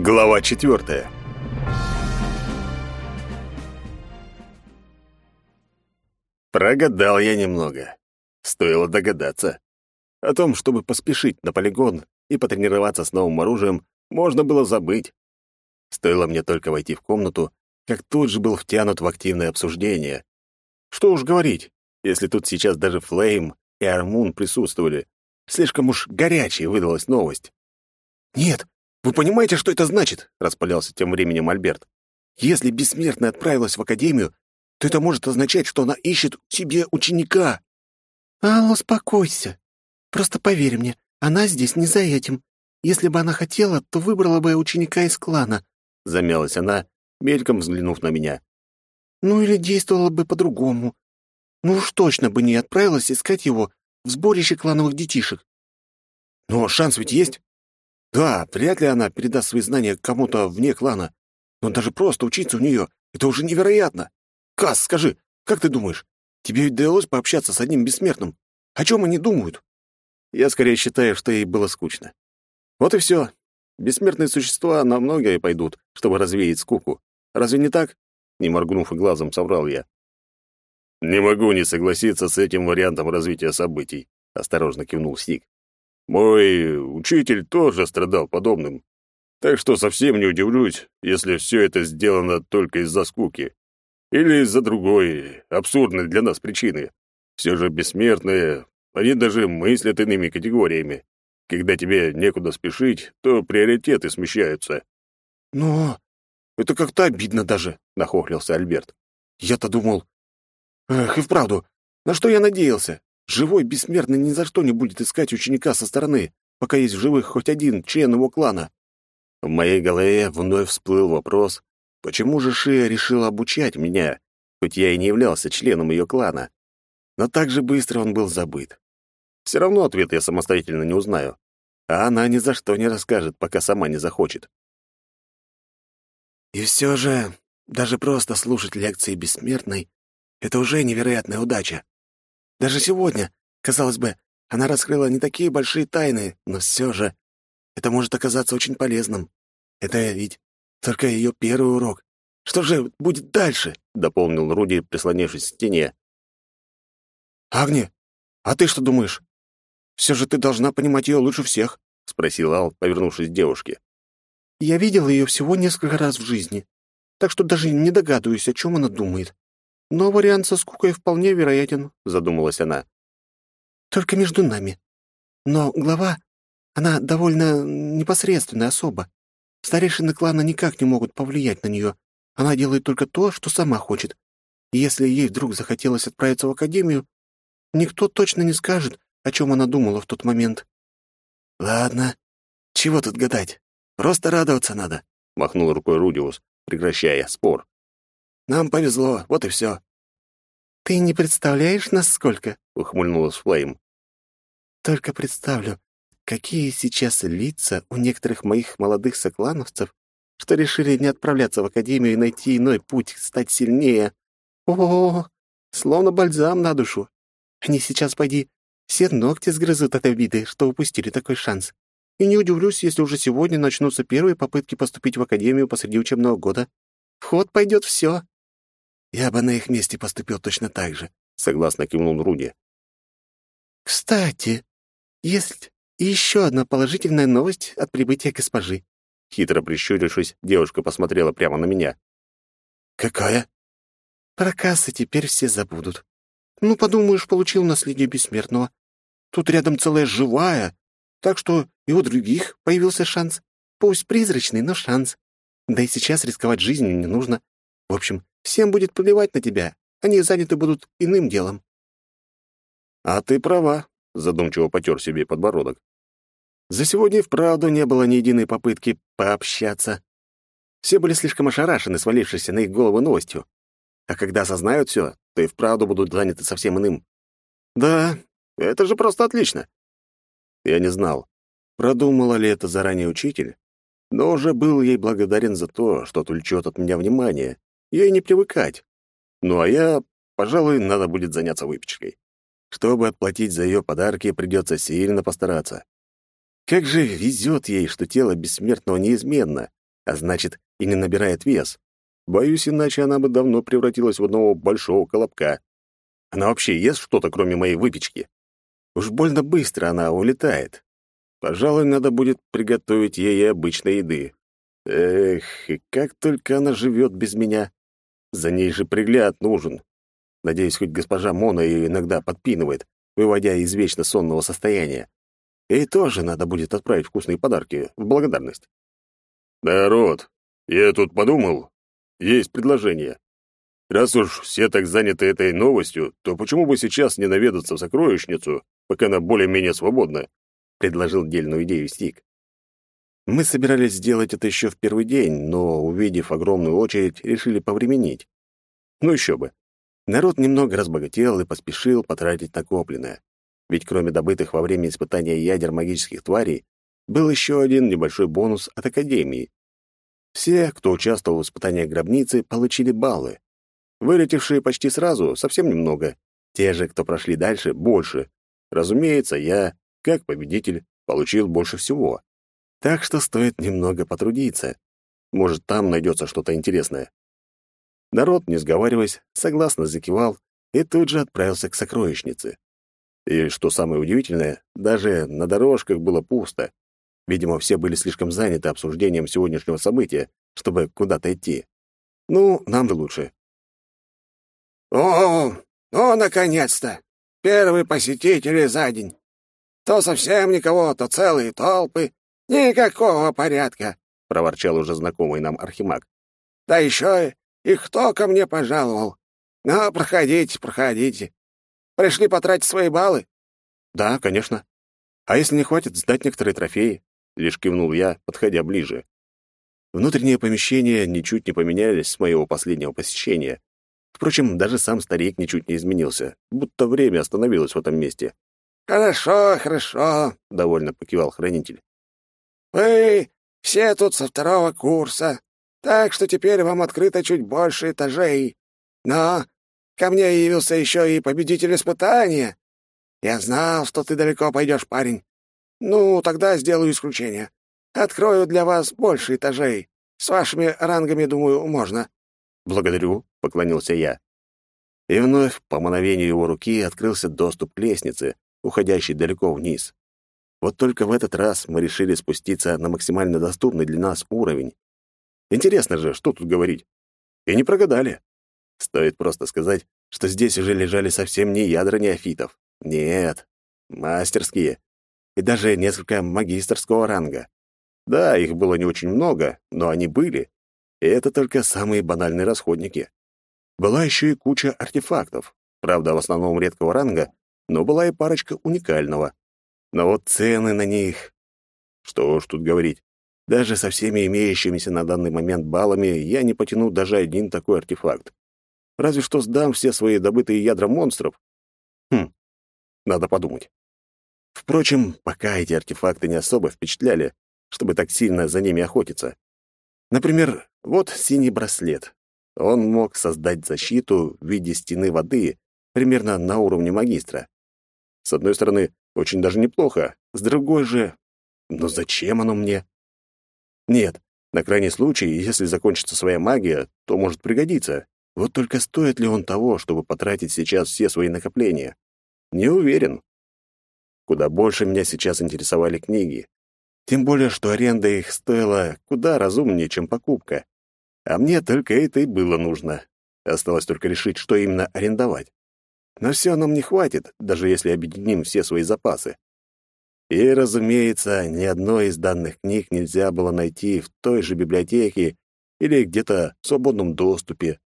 Глава четвертая. Прогадал я немного. Стоило догадаться. О том, чтобы поспешить на полигон и потренироваться с новым оружием, можно было забыть. Стоило мне только войти в комнату, как тут же был втянут в активное обсуждение. Что уж говорить, если тут сейчас даже Флейм и Армун присутствовали. Слишком уж горячей выдалась новость. «Нет, вы понимаете, что это значит?» — распалялся тем временем Альберт. «Если бессмертная отправилась в академию, то это может означать, что она ищет себе ученика». «Алло, успокойся. Просто поверь мне, она здесь не за этим. Если бы она хотела, то выбрала бы ученика из клана», — замялась она, мельком взглянув на меня. «Ну или действовала бы по-другому. Ну уж точно бы не отправилась искать его в сборище клановых детишек». «Но шанс ведь есть?» Да, вряд ли она передаст свои знания кому-то вне клана. Но даже просто учиться у нее — это уже невероятно. Кас, скажи, как ты думаешь, тебе ведь удалось пообщаться с одним бессмертным? О чем они думают? Я скорее считаю, что ей было скучно. Вот и все. Бессмертные существа на многое пойдут, чтобы развеять скуку. Разве не так? Не моргнув глазом, соврал я. «Не могу не согласиться с этим вариантом развития событий», — осторожно кивнул Сик. Мой учитель тоже страдал подобным. Так что совсем не удивлюсь, если все это сделано только из-за скуки. Или из-за другой, абсурдной для нас причины. Все же бессмертные, они даже мыслят иными категориями. Когда тебе некуда спешить, то приоритеты смещаются. «Но это как-то обидно даже», — нахохлился Альберт. «Я-то думал... Эх, и вправду, на что я надеялся? Живой бессмертный ни за что не будет искать ученика со стороны, пока есть в живых хоть один член его клана. В моей голове вновь всплыл вопрос, почему же Шия решила обучать меня, хоть я и не являлся членом ее клана. Но так же быстро он был забыт. Все равно ответ я самостоятельно не узнаю, а она ни за что не расскажет, пока сама не захочет. И все же, даже просто слушать лекции бессмертной — это уже невероятная удача. Даже сегодня, казалось бы, она раскрыла не такие большие тайны, но все же это может оказаться очень полезным. Это ведь только ее первый урок. Что же будет дальше?» — дополнил Руди, прислонившись к стене. «Агни, а ты что думаешь? Все же ты должна понимать ее лучше всех», — спросил Ал, повернувшись к девушке. «Я видел ее всего несколько раз в жизни, так что даже не догадываюсь, о чем она думает. Но вариант со скукой вполне вероятен, задумалась она. Только между нами. Но глава, она довольно непосредственная особа. Старейшины клана никак не могут повлиять на нее. Она делает только то, что сама хочет. И если ей вдруг захотелось отправиться в академию, никто точно не скажет, о чем она думала в тот момент. «Ладно, чего тут гадать? Просто радоваться надо», — махнул рукой Рудиус, прекращая спор. Нам повезло, вот и все. «Ты не представляешь, насколько?» — ухмыльнулась Флейм. «Только представлю, какие сейчас лица у некоторых моих молодых соклановцев, что решили не отправляться в академию и найти иной путь, стать сильнее. О, -о, -о словно бальзам на душу. Они сейчас, пойди, все ногти сгрызут от обиды, что упустили такой шанс. И не удивлюсь, если уже сегодня начнутся первые попытки поступить в академию посреди учебного года. В ход пойдет все. «Я бы на их месте поступил точно так же», — согласно кивнул Руди. «Кстати, есть еще одна положительная новость от прибытия госпожи». Хитро прищурившись, девушка посмотрела прямо на меня. «Какая?» «Про кассы теперь все забудут. Ну, подумаешь, получил наследие бессмертного. Тут рядом целая живая, так что и у других появился шанс. Пусть призрачный, но шанс. Да и сейчас рисковать жизнью не нужно. В общем, Всем будет плевать на тебя. Они заняты будут иным делом». «А ты права», — задумчиво потер себе подбородок. «За сегодня вправду не было ни единой попытки пообщаться. Все были слишком ошарашены, свалившейся на их голову новостью. А когда осознают все, то и вправду будут заняты совсем иным. Да, это же просто отлично. Я не знал, продумала ли это заранее учитель, но уже был ей благодарен за то, что отвлечет от меня внимание ей не привыкать. Ну а я, пожалуй, надо будет заняться выпечкой. Чтобы отплатить за ее подарки, придется сильно постараться. Как же везет ей, что тело бессмертного неизменно, а значит, и не набирает вес. Боюсь, иначе она бы давно превратилась в одного большого колобка. Она вообще ест что-то, кроме моей выпечки? Уж больно быстро она улетает. Пожалуй, надо будет приготовить ей обычной еды. Эх, и как только она живет без меня. За ней же пригляд нужен. Надеюсь, хоть госпожа Мона ее иногда подпинывает, выводя из вечно сонного состояния. Ей тоже надо будет отправить вкусные подарки в благодарность. «Народ, я тут подумал. Есть предложение. Раз уж все так заняты этой новостью, то почему бы сейчас не наведаться в сокровищницу, пока она более-менее свободна?» — предложил дельную идею Стик. Мы собирались сделать это еще в первый день, но, увидев огромную очередь, решили повременить. Ну еще бы. Народ немного разбогател и поспешил потратить накопленное. Ведь кроме добытых во время испытания ядер магических тварей, был еще один небольшой бонус от Академии. Все, кто участвовал в испытании гробницы, получили баллы. Вылетевшие почти сразу, совсем немного. Те же, кто прошли дальше, больше. Разумеется, я, как победитель, получил больше всего. Так что стоит немного потрудиться. Может, там найдется что-то интересное. Народ, не сговариваясь, согласно закивал и тут же отправился к сокровищнице. И, что самое удивительное, даже на дорожках было пусто. Видимо, все были слишком заняты обсуждением сегодняшнего события, чтобы куда-то идти. Ну, нам же лучше. «О, ну, наконец-то! Первые посетители за день! То совсем никого, то целые толпы. «Никакого порядка», — проворчал уже знакомый нам архимаг. «Да еще и кто ко мне пожаловал? Ну, проходите, проходите. Пришли потратить свои баллы?» «Да, конечно. А если не хватит, сдать некоторые трофеи?» — лишь кивнул я, подходя ближе. Внутренние помещения ничуть не поменялись с моего последнего посещения. Впрочем, даже сам старик ничуть не изменился, будто время остановилось в этом месте. «Хорошо, хорошо», — довольно покивал хранитель. Вы все тут со второго курса, так что теперь вам открыто чуть больше этажей. Но ко мне явился еще и победитель испытания. Я знал, что ты далеко пойдешь, парень. Ну, тогда сделаю исключение. Открою для вас больше этажей. С вашими рангами, думаю, можно». «Благодарю», — поклонился я. И вновь, по мановению его руки, открылся доступ к лестнице, уходящей далеко вниз. Вот только в этот раз мы решили спуститься на максимально доступный для нас уровень. Интересно же, что тут говорить. И не прогадали. Стоит просто сказать, что здесь уже лежали совсем не ядра неофитов. Нет, мастерские. И даже несколько магистрского ранга. Да, их было не очень много, но они были. И это только самые банальные расходники. Была еще и куча артефактов. Правда, в основном редкого ранга, но была и парочка уникального. Но вот цены на них... Что уж тут говорить. Даже со всеми имеющимися на данный момент баллами я не потяну даже один такой артефакт. Разве что сдам все свои добытые ядра монстров. Хм, надо подумать. Впрочем, пока эти артефакты не особо впечатляли, чтобы так сильно за ними охотиться. Например, вот синий браслет. Он мог создать защиту в виде стены воды примерно на уровне магистра. С одной стороны, очень даже неплохо. С другой же... Но зачем оно мне? Нет, на крайний случай, если закончится своя магия, то может пригодиться. Вот только стоит ли он того, чтобы потратить сейчас все свои накопления? Не уверен. Куда больше меня сейчас интересовали книги. Тем более, что аренда их стоила куда разумнее, чем покупка. А мне только это и было нужно. Осталось только решить, что именно арендовать. Но все нам не хватит, даже если объединим все свои запасы. И, разумеется, ни одной из данных книг нельзя было найти в той же библиотеке или где-то в свободном доступе.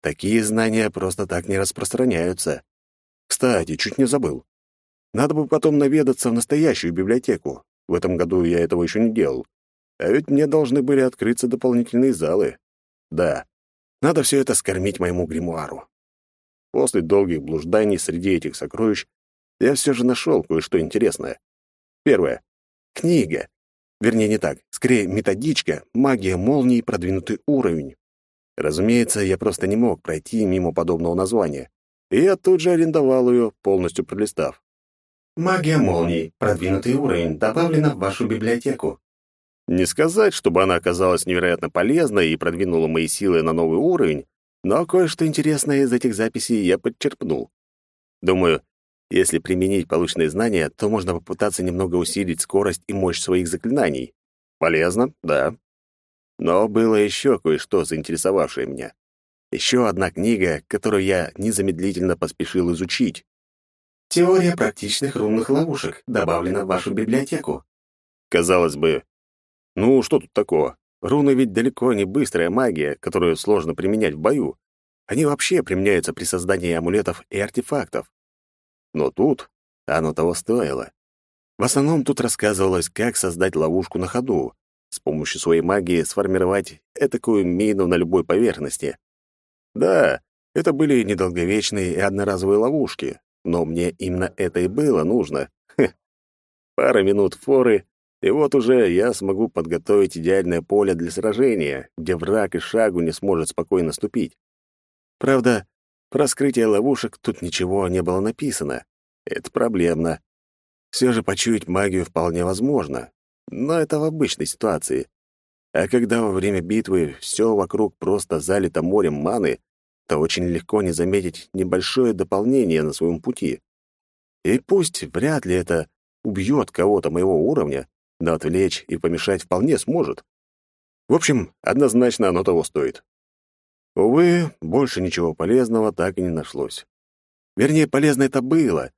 Такие знания просто так не распространяются. Кстати, чуть не забыл. Надо бы потом наведаться в настоящую библиотеку. В этом году я этого еще не делал. А ведь мне должны были открыться дополнительные залы. Да, надо все это скормить моему гримуару. После долгих блужданий среди этих сокровищ я все же нашел кое-что интересное. Первое. Книга. Вернее, не так. Скорее, методичка «Магия молнии. Продвинутый уровень». Разумеется, я просто не мог пройти мимо подобного названия. И я тут же арендовал ее, полностью пролистав. «Магия молний. Продвинутый уровень. Добавлена в вашу библиотеку». Не сказать, чтобы она оказалась невероятно полезной и продвинула мои силы на новый уровень, но кое-что интересное из этих записей я подчерпнул. Думаю, если применить полученные знания, то можно попытаться немного усилить скорость и мощь своих заклинаний. Полезно, да. Но было еще кое-что, заинтересовавшее меня. Еще одна книга, которую я незамедлительно поспешил изучить. Теория практичных рунных ловушек добавлена в вашу библиотеку. Казалось бы, ну что тут такого? Руны ведь далеко не быстрая магия, которую сложно применять в бою. Они вообще применяются при создании амулетов и артефактов. Но тут оно того стоило. В основном тут рассказывалось, как создать ловушку на ходу, с помощью своей магии сформировать этакую мину на любой поверхности. Да, это были недолговечные и одноразовые ловушки, но мне именно это и было нужно. Хе. Пара минут форы, и вот уже я смогу подготовить идеальное поле для сражения, где враг и шагу не сможет спокойно ступить. Правда, про скрытие ловушек тут ничего не было написано. Это проблемно. Все же почуять магию вполне возможно, но это в обычной ситуации. А когда во время битвы все вокруг просто залито морем маны, то очень легко не заметить небольшое дополнение на своем пути. И пусть вряд ли это убьет кого-то моего уровня, но отвлечь и помешать вполне сможет. В общем, однозначно оно того стоит. Увы, больше ничего полезного так и не нашлось. Вернее, полезно это было.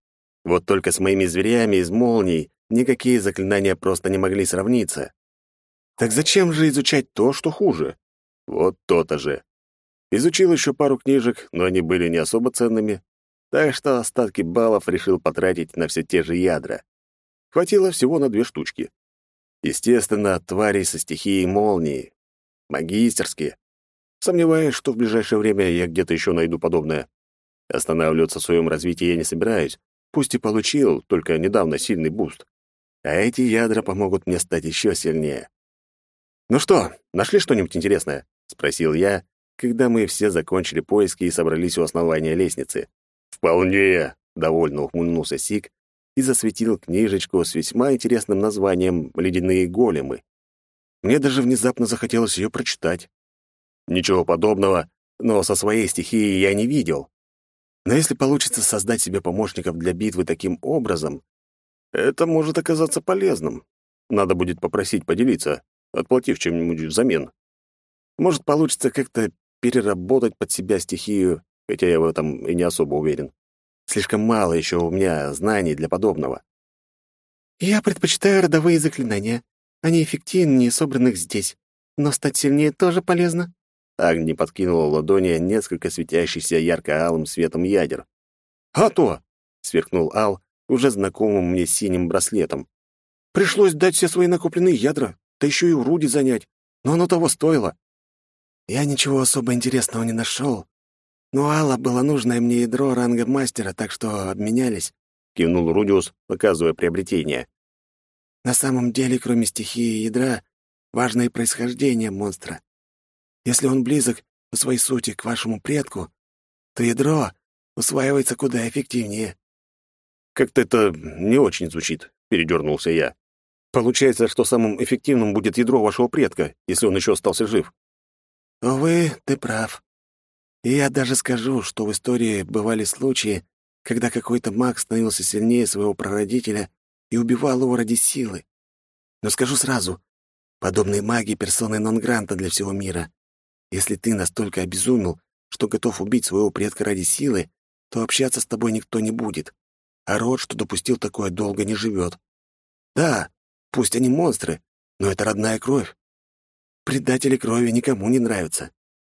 Вот только с моими зверями из молний никакие заклинания просто не могли сравниться. Так зачем же изучать то, что хуже? Вот то-то же. Изучил еще пару книжек, но они были не особо ценными, так что остатки баллов решил потратить на все те же ядра. Хватило всего на две штучки. Естественно, твари со стихией молнии. Магистерские. Сомневаюсь, что в ближайшее время я где-то еще найду подобное. Останавливаться в своем развитии я не собираюсь, пусть и получил только недавно сильный буст. А эти ядра помогут мне стать еще сильнее. «Ну что, нашли что-нибудь интересное?» — спросил я, когда мы все закончили поиски и собрались у основания лестницы. «Вполне!» — довольно ухмыльнулся Сик и засветил книжечку с весьма интересным названием «Ледяные големы». Мне даже внезапно захотелось ее прочитать. Ничего подобного, но со своей стихией я не видел. Но если получится создать себе помощников для битвы таким образом, это может оказаться полезным. Надо будет попросить поделиться, отплатив чем-нибудь взамен. Может, получится как-то переработать под себя стихию, хотя я в этом и не особо уверен. Слишком мало еще у меня знаний для подобного. Я предпочитаю родовые заклинания. Они эффективнее собранных здесь. Но стать сильнее тоже полезно. Агни подкинула в ладони несколько светящихся ярко-алым светом ядер. «А то!» — сверкнул Ал уже знакомым мне синим браслетом. «Пришлось дать все свои накопленные ядра, да еще и у Руди занять, но оно того стоило». «Я ничего особо интересного не нашел, но Алла было нужное мне ядро ранга мастера, так что обменялись», — кивнул Рудиус, показывая приобретение. «На самом деле, кроме стихии ядра, важно и происхождение монстра. Если он близок по своей сути к вашему предку, то ядро усваивается куда эффективнее. Как-то это не очень звучит, передернулся я. Получается, что самым эффективным будет ядро вашего предка, если он еще остался жив. Увы, ты прав. И я даже скажу, что в истории бывали случаи, когда какой-то маг становился сильнее своего прародителя и убивал его ради силы. Но скажу сразу, подобные маги — персоны нон-гранта для всего мира. Если ты настолько обезумел, что готов убить своего предка ради силы, то общаться с тобой никто не будет. А род, что допустил такое, долго не живет. Да, пусть они монстры, но это родная кровь. Предатели крови никому не нравятся.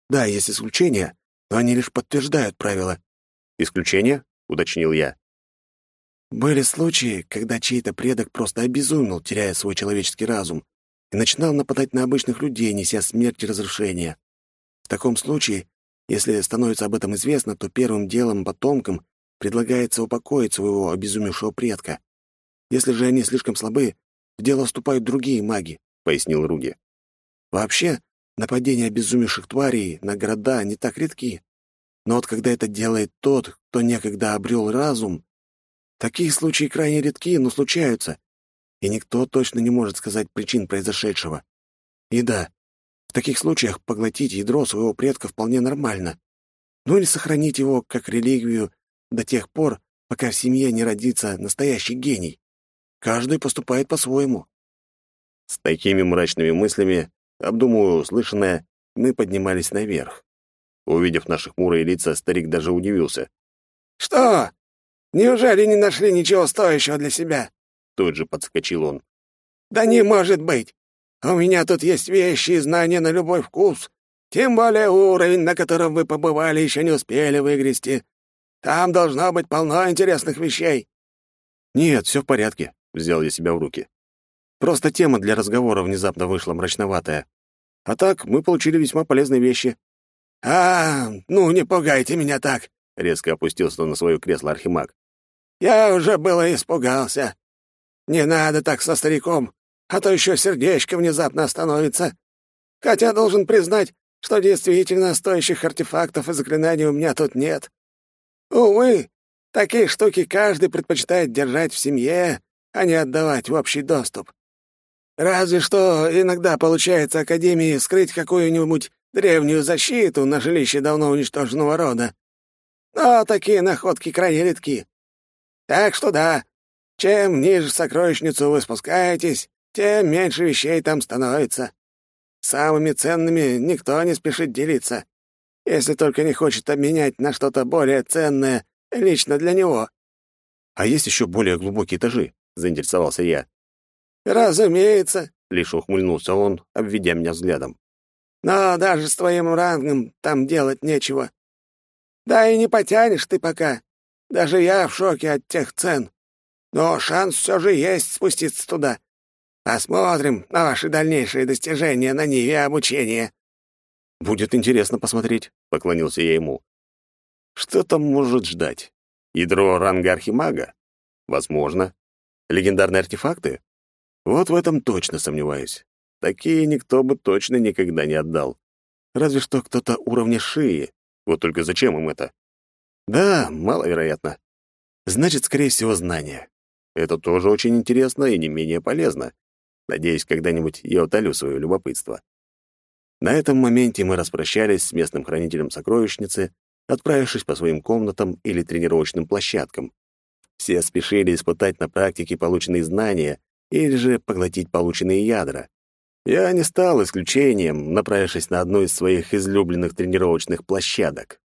Да, есть исключения, но они лишь подтверждают правила. «Исключения?» — уточнил я. Были случаи, когда чей-то предок просто обезумел, теряя свой человеческий разум, и начинал нападать на обычных людей, неся смерть и разрушение. В таком случае, если становится об этом известно, то первым делом потомкам предлагается упокоить своего обезумевшего предка. Если же они слишком слабы, в дело вступают другие маги, — пояснил Руди. Вообще, нападения обезумевших тварей на города не так редки. Но вот когда это делает тот, кто некогда обрел разум, такие случаи крайне редки, но случаются. и никто точно не может сказать причин произошедшего. И да, в таких случаях поглотить ядро своего предка вполне нормально. Ну или сохранить его как религию до тех пор, пока в семье не родится настоящий гений. Каждый поступает по-своему. С такими мрачными мыслями, обдумывая услышанное, мы поднимались наверх. Увидев наши хмурые лица, старик даже удивился. «Что? Неужели не нашли ничего стоящего для себя?» Тут же подскочил он. «Да не может быть! У меня тут есть вещи и знания на любой вкус. Тем более уровень, на котором вы побывали, еще не успели выгрести. Там должно быть полно интересных вещей». «Нет, все в порядке», — взял я себя в руки. «Просто тема для разговора внезапно вышла мрачноватая. А так мы получили весьма полезные вещи». «А, ну не пугайте меня так», — резко опустился на свое кресло Архимаг. «Я уже было испугался. Не надо так со стариком а то еще сердечко внезапно остановится. Хотя должен признать, что действительно стоящих артефактов и заклинаний у меня тут нет. Увы, такие штуки каждый предпочитает держать в семье, а не отдавать в общий доступ. Разве что иногда получается Академии скрыть какую-нибудь древнюю защиту на жилище давно уничтоженного рода. Но такие находки крайне редки. Так что да, чем ниже сокровищницу вы спускаетесь, тем меньше вещей там становится. Самыми ценными никто не спешит делиться, если только не хочет обменять на что-то более ценное лично для него. А есть еще более глубокие этажи, заинтересовался я. Разумеется, лишь ухмыльнулся он, обведя меня взглядом. Но даже с твоим рангом там делать нечего. Да и не потянешь ты пока. Даже я в шоке от тех цен. Но шанс все же есть спуститься туда. Посмотрим на ваши дальнейшие достижения на ниве обучения». «Будет интересно посмотреть», — поклонился я ему. «Что там может ждать? Ядро ранга архимага? Возможно. Легендарные артефакты? Вот в этом точно сомневаюсь. Такие никто бы точно никогда не отдал. Разве что кто-то уровня шеи. Вот только зачем им это? Да, маловероятно. Значит, скорее всего, знания. Это тоже очень интересно и не менее полезно. Надеюсь, когда-нибудь я утолю свое любопытство. На этом моменте мы распрощались с местным хранителем сокровищницы, отправившись по своим комнатам или тренировочным площадкам. Все спешили испытать на практике полученные знания или же поглотить полученные ядра. Я не стал исключением, направившись на одну из своих излюбленных тренировочных площадок.